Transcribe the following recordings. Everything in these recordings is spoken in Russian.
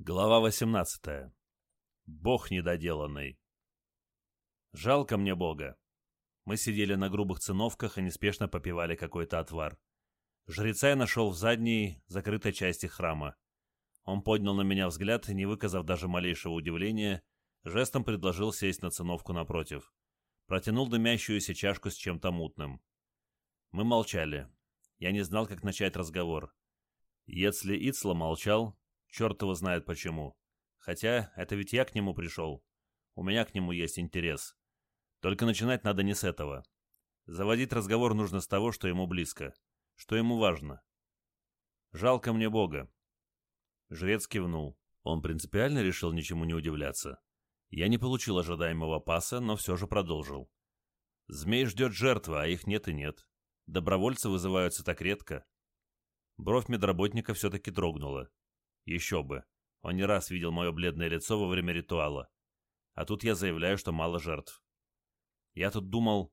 Глава 18. Бог недоделанный. Жалко мне Бога. Мы сидели на грубых циновках и неспешно попивали какой-то отвар. Жреца я нашел в задней, закрытой части храма. Он поднял на меня взгляд не выказав даже малейшего удивления, жестом предложил сесть на циновку напротив. Протянул дымящуюся чашку с чем-то мутным. Мы молчали. Я не знал, как начать разговор. Если Ицла молчал, Черт его знает почему. Хотя, это ведь я к нему пришел. У меня к нему есть интерес. Только начинать надо не с этого. Заводить разговор нужно с того, что ему близко. Что ему важно. Жалко мне Бога. Жрец кивнул. Он принципиально решил ничему не удивляться. Я не получил ожидаемого паса, но все же продолжил. Змей ждет жертвы, а их нет и нет. Добровольцы вызываются так редко. Бровь медработника все-таки дрогнула. Еще бы. Он не раз видел мое бледное лицо во время ритуала. А тут я заявляю, что мало жертв. Я тут думал...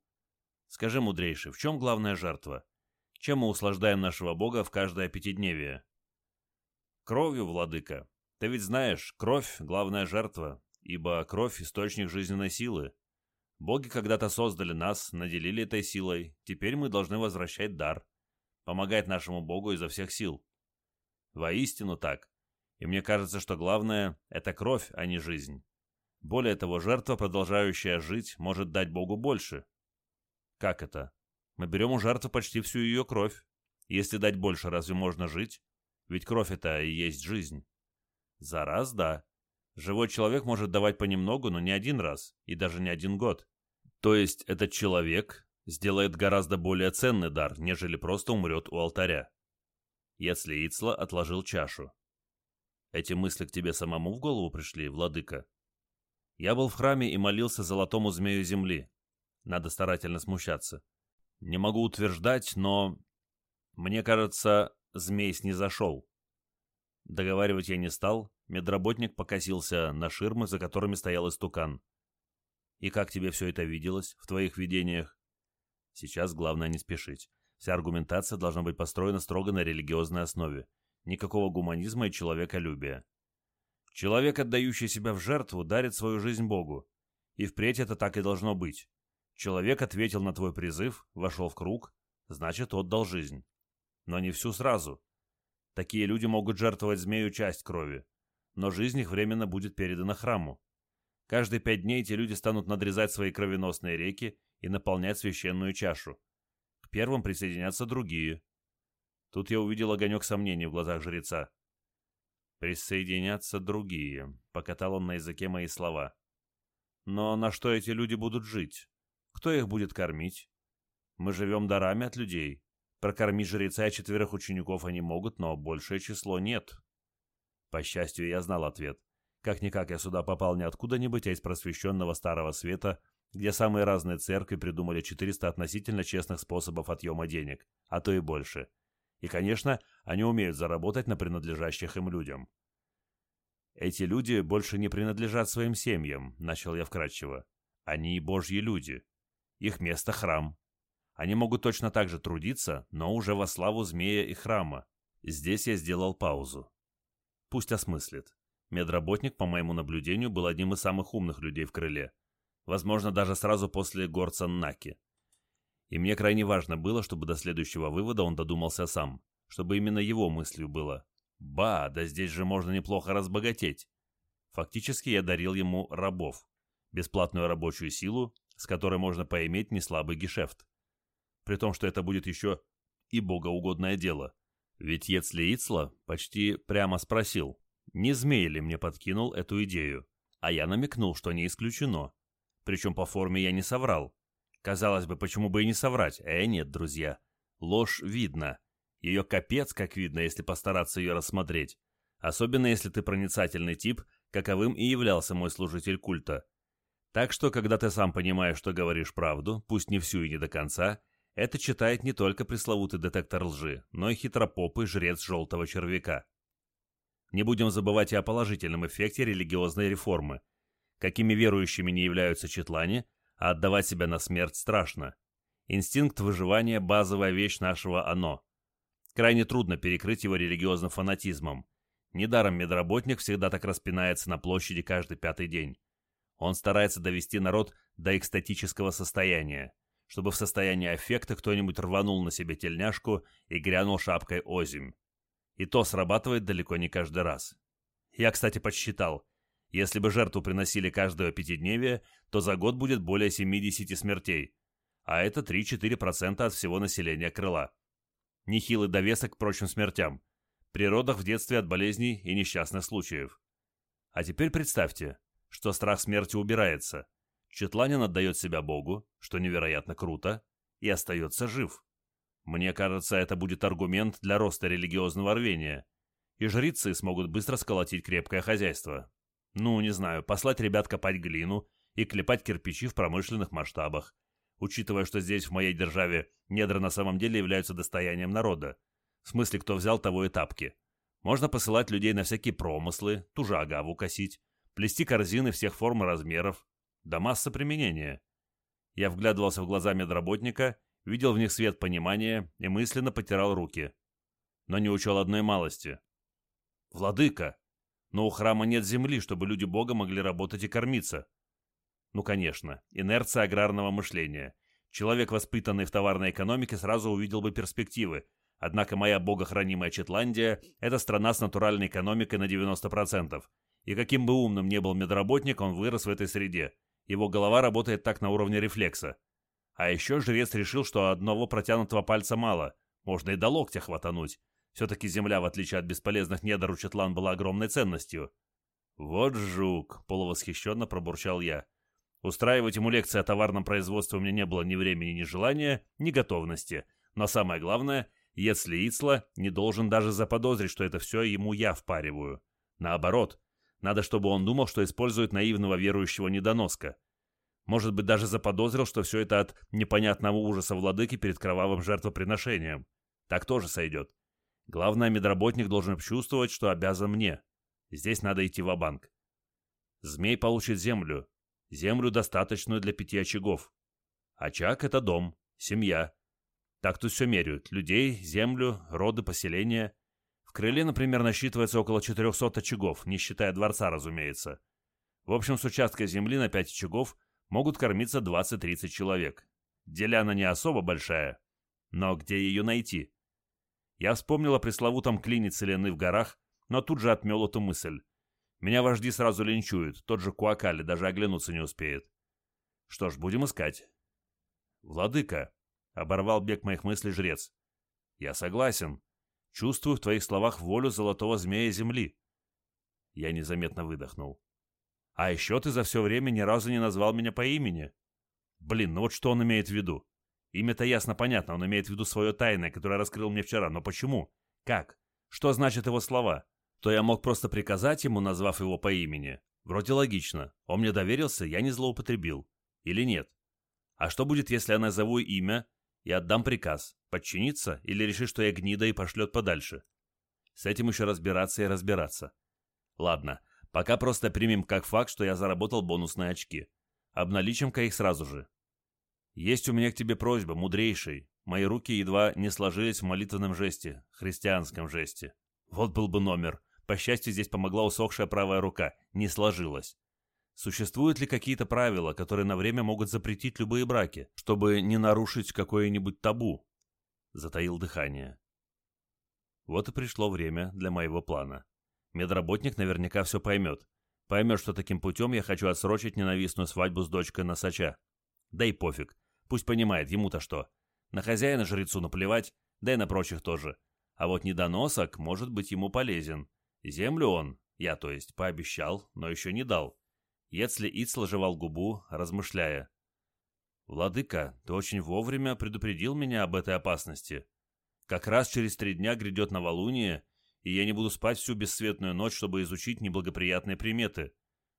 Скажи, мудрейший, в чем главная жертва? Чем мы услаждаем нашего Бога в каждое пятидневие? Кровью, владыка. Ты ведь знаешь, кровь — главная жертва, ибо кровь — источник жизненной силы. Боги когда-то создали нас, наделили этой силой, теперь мы должны возвращать дар, помогать нашему Богу изо всех сил. Воистину так. И мне кажется, что главное – это кровь, а не жизнь. Более того, жертва, продолжающая жить, может дать Богу больше. Как это? Мы берем у жертвы почти всю ее кровь. Если дать больше, разве можно жить? Ведь кровь это и есть жизнь. За раз – да. Живой человек может давать понемногу, но не один раз, и даже не один год. То есть этот человек сделает гораздо более ценный дар, нежели просто умрет у алтаря. Если Ицла отложил чашу. Эти мысли к тебе самому в голову пришли, владыка? Я был в храме и молился золотому змею земли. Надо старательно смущаться. Не могу утверждать, но... Мне кажется, змей снизошел. Договаривать я не стал, медработник покосился на ширмы, за которыми стоял истукан. «И как тебе все это виделось в твоих видениях?» «Сейчас главное не спешить. Вся аргументация должна быть построена строго на религиозной основе никакого гуманизма и человеколюбия. Человек, отдающий себя в жертву, дарит свою жизнь Богу. И впредь это так и должно быть. Человек ответил на твой призыв, вошел в круг, значит, отдал жизнь. Но не всю сразу. Такие люди могут жертвовать змею часть крови, но жизнь их временно будет передана храму. Каждые пять дней эти люди станут надрезать свои кровеносные реки и наполнять священную чашу. К первым присоединятся другие, Тут я увидел огонек сомнений в глазах жреца. «Присоединятся другие», — покатал он на языке мои слова. «Но на что эти люди будут жить? Кто их будет кормить? Мы живем дарами от людей. Прокормить жреца и четверых учеников они могут, но большее число нет». По счастью, я знал ответ. Как-никак я сюда попал не откуда-нибудь, а из просвещенного Старого Света, где самые разные церкви придумали 400 относительно честных способов отъема денег, а то и больше — и, конечно, они умеют заработать на принадлежащих им людям. «Эти люди больше не принадлежат своим семьям», — начал я вкратчиво. «Они божьи люди. Их место — храм. Они могут точно так же трудиться, но уже во славу змея и храма. Здесь я сделал паузу. Пусть осмыслит. Медработник, по моему наблюдению, был одним из самых умных людей в крыле. Возможно, даже сразу после горца Наки и мне крайне важно было, чтобы до следующего вывода он додумался сам, чтобы именно его мыслью было «Ба, да здесь же можно неплохо разбогатеть». Фактически я дарил ему рабов, бесплатную рабочую силу, с которой можно поиметь неслабый гешефт. При том, что это будет еще и богоугодное дело. Ведь Ецли Ицла почти прямо спросил, не змей ли мне подкинул эту идею, а я намекнул, что не исключено. Причем по форме я не соврал. Казалось бы, почему бы и не соврать? Э, нет, друзья. Ложь видно. Ее капец, как видно, если постараться ее рассмотреть. Особенно, если ты проницательный тип, каковым и являлся мой служитель культа. Так что, когда ты сам понимаешь, что говоришь правду, пусть не всю и не до конца, это читает не только пресловутый детектор лжи, но и хитропопый жрец желтого червяка. Не будем забывать и о положительном эффекте религиозной реформы. Какими верующими не являются четлане, а отдавать себя на смерть страшно. Инстинкт выживания – базовая вещь нашего «оно». Крайне трудно перекрыть его религиозным фанатизмом. Недаром медработник всегда так распинается на площади каждый пятый день. Он старается довести народ до экстатического состояния, чтобы в состоянии аффекта кто-нибудь рванул на себе тельняшку и грянул шапкой озимь. И то срабатывает далеко не каждый раз. Я, кстати, подсчитал. Если бы жертву приносили каждое пятидневие, то за год будет более 70 смертей, а это 3-4% от всего населения крыла. Нехилый довесок к прочим смертям. При родах в детстве от болезней и несчастных случаев. А теперь представьте, что страх смерти убирается. Четланин отдает себя Богу, что невероятно круто, и остается жив. Мне кажется, это будет аргумент для роста религиозного рвения. И жрицы смогут быстро сколотить крепкое хозяйство. Ну, не знаю, послать ребят копать глину и клепать кирпичи в промышленных масштабах. Учитывая, что здесь, в моей державе, недра на самом деле являются достоянием народа. В смысле, кто взял, того и тапки. Можно посылать людей на всякие промыслы, ту же агаву косить, плести корзины всех форм и размеров. Да масса применения. Я вглядывался в глаза медработника, видел в них свет понимания и мысленно потирал руки. Но не учел одной малости. «Владыка! Но у храма нет земли, чтобы люди Бога могли работать и кормиться». Ну, конечно, инерция аграрного мышления. Человек, воспитанный в товарной экономике, сразу увидел бы перспективы. Однако моя богохранимая Четландия – это страна с натуральной экономикой на 90%. И каким бы умным ни был медработник, он вырос в этой среде. Его голова работает так на уровне рефлекса. А еще жрец решил, что одного протянутого пальца мало. Можно и до локтя хватануть. Все-таки земля, в отличие от бесполезных недр у Четлан, была огромной ценностью. «Вот жук!» — полувосхищенно пробурчал я. Устраивать ему лекции о товарном производстве у меня не было ни времени, ни желания, ни готовности. Но самое главное, если Ицла не должен даже заподозрить, что это все ему я впариваю. Наоборот, надо, чтобы он думал, что использует наивного верующего недоноска. Может быть, даже заподозрил, что все это от непонятного ужаса владыки перед кровавым жертвоприношением. Так тоже сойдет. Главное, медработник должен чувствовать, что обязан мне. Здесь надо идти в банк Змей получит землю, землю, достаточную для пяти очагов. Очаг — это дом, семья. Так тут все меряют. Людей, землю, роды, поселения. В крыле, например, насчитывается около 400 очагов, не считая дворца, разумеется. В общем, с участка земли на 5 очагов могут кормиться 20-30 человек. Деляна не особо большая, но где ее найти? Я вспомнил о пресловутом клине целены в горах, но тут же отмел эту мысль. Меня вожди сразу линчуют, тот же Куакали даже оглянуться не успеет. Что ж, будем искать. Владыка, — оборвал бег моих мыслей жрец. Я согласен. Чувствую в твоих словах волю золотого змея земли. Я незаметно выдохнул. А еще ты за все время ни разу не назвал меня по имени. Блин, ну вот что он имеет в виду? Имя-то ясно понятно, он имеет в виду свое тайное, которое раскрыл мне вчера, но почему? Как? Что значат его слова? то я мог просто приказать ему, назвав его по имени. Вроде логично. Он мне доверился, я не злоупотребил. Или нет? А что будет, если я назову имя и отдам приказ? Подчиниться или решить, что я гнида и пошлет подальше? С этим еще разбираться и разбираться. Ладно, пока просто примем как факт, что я заработал бонусные очки. Обналичим-ка их сразу же. Есть у меня к тебе просьба, мудрейший. Мои руки едва не сложились в молитвенном жесте, христианском жесте. Вот был бы номер. По счастью, здесь помогла усохшая правая рука. Не сложилась. Существуют ли какие-то правила, которые на время могут запретить любые браки, чтобы не нарушить какое-нибудь табу? Затаил дыхание. Вот и пришло время для моего плана. Медработник наверняка все поймет. Поймет, что таким путем я хочу отсрочить ненавистную свадьбу с дочкой Носача. Да и пофиг. Пусть понимает, ему-то что. На хозяина-жрецу наплевать, да и на прочих тоже. А вот недоносок может быть ему полезен. Землю он, я то есть, пообещал, но еще не дал. Если Ицл жевал губу, размышляя. «Владыка, ты очень вовремя предупредил меня об этой опасности. Как раз через три дня грядет новолуние, и я не буду спать всю бесцветную ночь, чтобы изучить неблагоприятные приметы.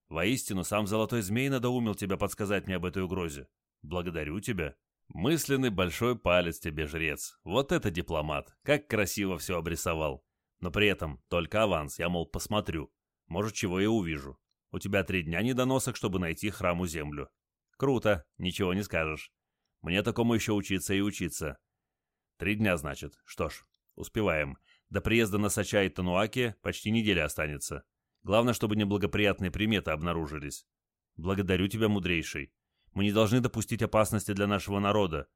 Воистину, сам Золотой Змей надоумил тебя подсказать мне об этой угрозе. Благодарю тебя». Мысленный большой палец тебе, жрец. Вот это дипломат. Как красиво все обрисовал. Но при этом только аванс, я, мол, посмотрю. Может, чего я увижу. У тебя три дня недоносок, чтобы найти храму землю. Круто, ничего не скажешь. Мне такому еще учиться и учиться. Три дня, значит. Что ж, успеваем. До приезда на Сача и Тануаки почти неделя останется. Главное, чтобы неблагоприятные приметы обнаружились. Благодарю тебя, мудрейший. Мы не должны допустить опасности для нашего народа.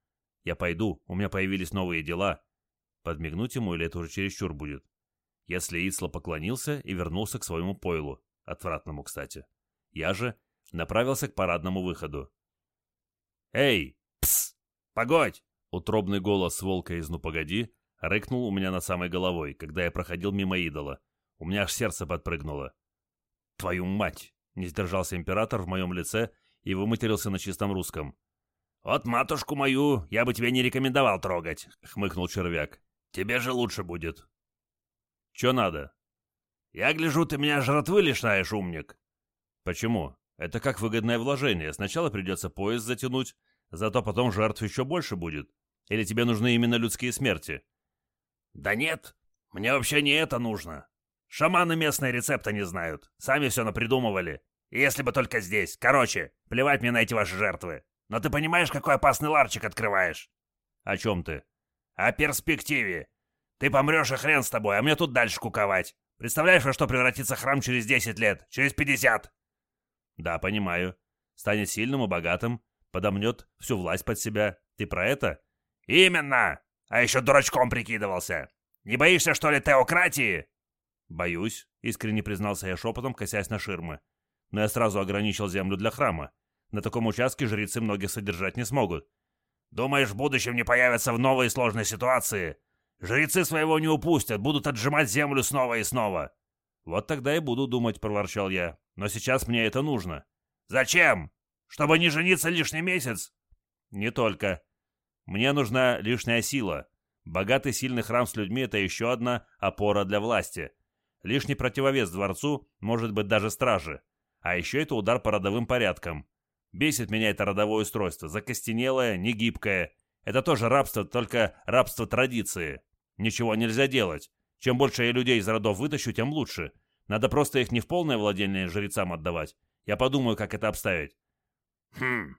Я пойду, у меня появились новые дела. Подмигнуть ему или это уже чересчур будет? Если Ицла поклонился и вернулся к своему пойлу. Отвратному, кстати. Я же направился к парадному выходу. «Эй! Пс! Погодь!» Утробный голос волка из «Ну погоди» рыкнул у меня над самой головой, когда я проходил мимо идола. У меня аж сердце подпрыгнуло. «Твою мать!» — не сдержался император в моем лице и выматерился на чистом русском. «Вот матушку мою я бы тебе не рекомендовал трогать», — хмыкнул червяк. «Тебе же лучше будет». «Чё надо?» «Я гляжу, ты меня жратвы лишаешь, умник». «Почему? Это как выгодное вложение. Сначала придется поезд затянуть, зато потом жертв еще больше будет. Или тебе нужны именно людские смерти?» «Да нет, мне вообще не это нужно. Шаманы местные рецепта не знают. Сами все напридумывали. Если бы только здесь. Короче, плевать мне на эти ваши жертвы. Но ты понимаешь, какой опасный ларчик открываешь?» «О чем ты?» «О перспективе. Ты помрешь, и хрен с тобой, а мне тут дальше куковать. Представляешь, во что превратится храм через 10 лет? Через 50?» «Да, понимаю. Станет сильным и богатым, подомнет всю власть под себя. Ты про это?» «Именно! А еще дурачком прикидывался. Не боишься, что ли, теократии?» «Боюсь», — искренне признался я шепотом, косясь на ширмы. «Но я сразу ограничил землю для храма. На таком участке жрецы многих содержать не смогут». «Думаешь, в будущем не появятся в новой сложной ситуации? Жрецы своего не упустят, будут отжимать землю снова и снова». «Вот тогда и буду думать», — проворчал я. «Но сейчас мне это нужно». «Зачем? Чтобы не жениться лишний месяц?» «Не только. Мне нужна лишняя сила. Богатый сильный храм с людьми — это еще одна опора для власти. Лишний противовес дворцу может быть даже стражи. А еще это удар по родовым порядкам. Бесит меня это родовое устройство, закостенелое, негибкое. Это тоже рабство, только рабство традиции. Ничего нельзя делать. Чем больше я людей из родов вытащу, тем лучше. Надо просто их не в полное владение жрецам отдавать. Я подумаю, как это обставить. Хм.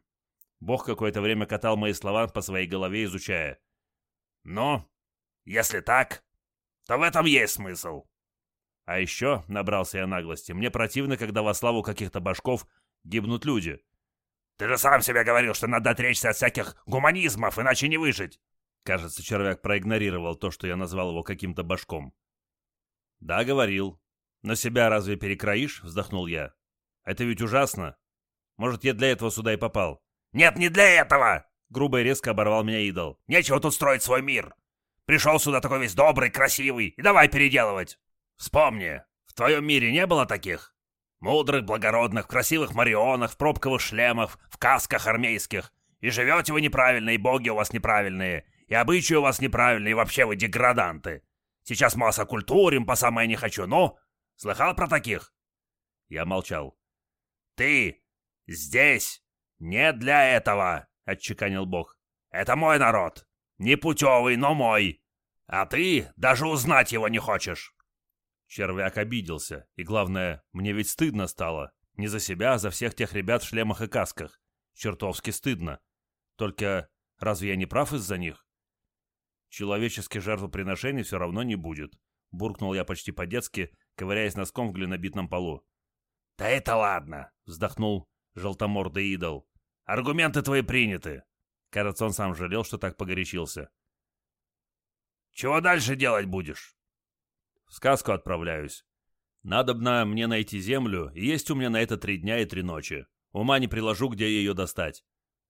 Бог какое-то время катал мои слова по своей голове, изучая. Ну, если так, то в этом есть смысл. А еще, набрался я наглости, мне противно, когда во славу каких-то башков гибнут люди. Ты же сам себе говорил, что надо отречься от всяких гуманизмов, иначе не выжить. Кажется, червяк проигнорировал то, что я назвал его каким-то башком. Да, говорил. Но себя разве перекроишь? Вздохнул я. Это ведь ужасно. Может, я для этого сюда и попал. Нет, не для этого! Грубо и резко оборвал меня идол. Нечего тут строить свой мир. Пришел сюда такой весь добрый, красивый, и давай переделывать. Вспомни, в твоем мире не было таких? Мудрых, благородных, красивых марионах, в пробковых шлемах, в касках армейских. И живете вы неправильно, и боги у вас неправильные, и обычаи у вас неправильные, и вообще вы деграданты. Сейчас мы вас окультурим по самое не хочу, ну? Слыхал про таких?» Я молчал. «Ты здесь не для этого!» — отчеканил бог. «Это мой народ. Непутевый, но мой. А ты даже узнать его не хочешь. Червяк обиделся, и главное, мне ведь стыдно стало. Не за себя, а за всех тех ребят в шлемах и касках. Чертовски стыдно. Только разве я не прав из-за них? Человеческих жертвоприношений все равно не будет. Буркнул я почти по-детски, ковыряясь носком в глинобитном полу. «Да это ладно!» — вздохнул желтомордый идол. «Аргументы твои приняты!» Кажется, он сам жалел, что так погорячился. «Чего дальше делать будешь?» В сказку отправляюсь. Надобно мне найти землю, и есть у меня на это три дня и три ночи. Ума не приложу, где ее достать.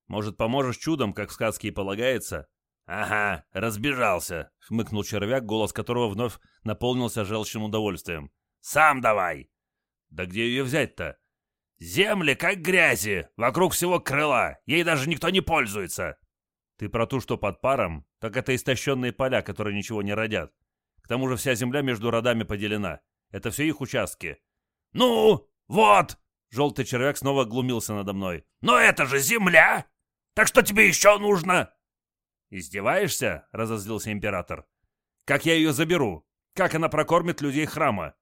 Может, поможешь чудом, как в сказке и полагается?» «Ага, разбежался», — хмыкнул червяк, голос которого вновь наполнился желчным удовольствием. «Сам давай!» «Да где ее взять-то?» «Земли, как грязи, вокруг всего крыла, ей даже никто не пользуется!» «Ты про ту, что под паром? Так это истощенные поля, которые ничего не родят. Тому же вся земля между родами поделена. Это все их участки. «Ну, вот!» Желтый червяк снова глумился надо мной. «Но это же земля! Так что тебе еще нужно?» «Издеваешься?» — разозлился император. «Как я ее заберу? Как она прокормит людей храма?»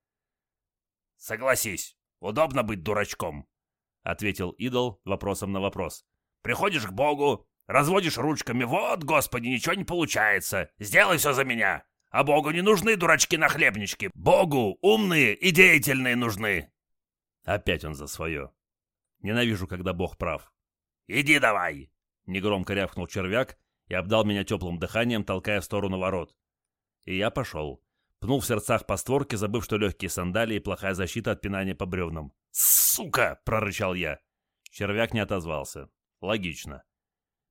«Согласись, удобно быть дурачком», — ответил идол вопросом на вопрос. «Приходишь к Богу, разводишь ручками. Вот, Господи, ничего не получается. Сделай все за меня. А Богу не нужны дурачки-нахлебнички. Богу умные и деятельные нужны. Опять он за свое. Ненавижу, когда Бог прав. «Иди давай!» — негромко рявкнул червяк и обдал меня теплым дыханием, толкая в сторону ворот. И я пошел. Пнул в сердцах по створке, забыв, что легкие сандалии и плохая защита от пинания по бревнам. «Сука!» — прорычал я. Червяк не отозвался. Логично.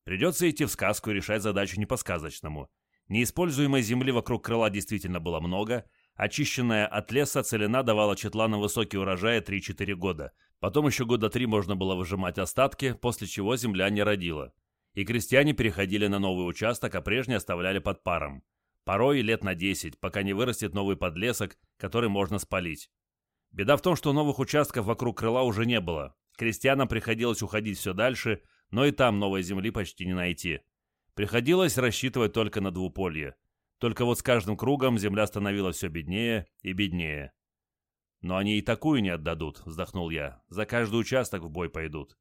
Придется идти в сказку и решать задачу не по-сказочному. Неиспользуемой земли вокруг крыла действительно было много. Очищенная от леса целина давала Четлану высокий урожай 3-4 года. Потом еще года три можно было выжимать остатки, после чего земля не родила. И крестьяне переходили на новый участок, а прежний оставляли под паром. Порой лет на 10, пока не вырастет новый подлесок, который можно спалить. Беда в том, что новых участков вокруг крыла уже не было. Крестьянам приходилось уходить все дальше, но и там новой земли почти не найти. Приходилось рассчитывать только на двуполье. Только вот с каждым кругом земля становилась все беднее и беднее. «Но они и такую не отдадут», — вздохнул я. «За каждый участок в бой пойдут».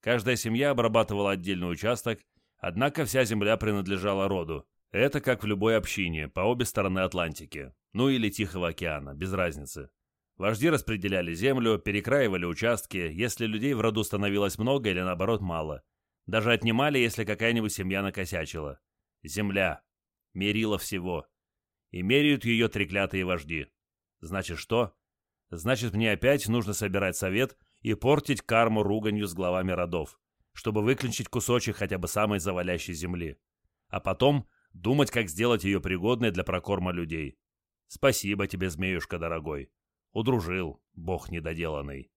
Каждая семья обрабатывала отдельный участок, однако вся земля принадлежала роду. Это как в любой общине, по обе стороны Атлантики. Ну или Тихого океана, без разницы. Вожди распределяли землю, перекраивали участки, если людей в роду становилось много или наоборот мало. Даже отнимали, если какая-нибудь семья накосячила. Земля. Мерила всего. И меряют ее треклятые вожди. Значит что? Значит, мне опять нужно собирать совет и портить карму руганью с главами родов, чтобы выключить кусочек хотя бы самой завалящей земли. А потом думать, как сделать ее пригодной для прокорма людей. Спасибо тебе, змеюшка дорогой. Удружил, бог недоделанный.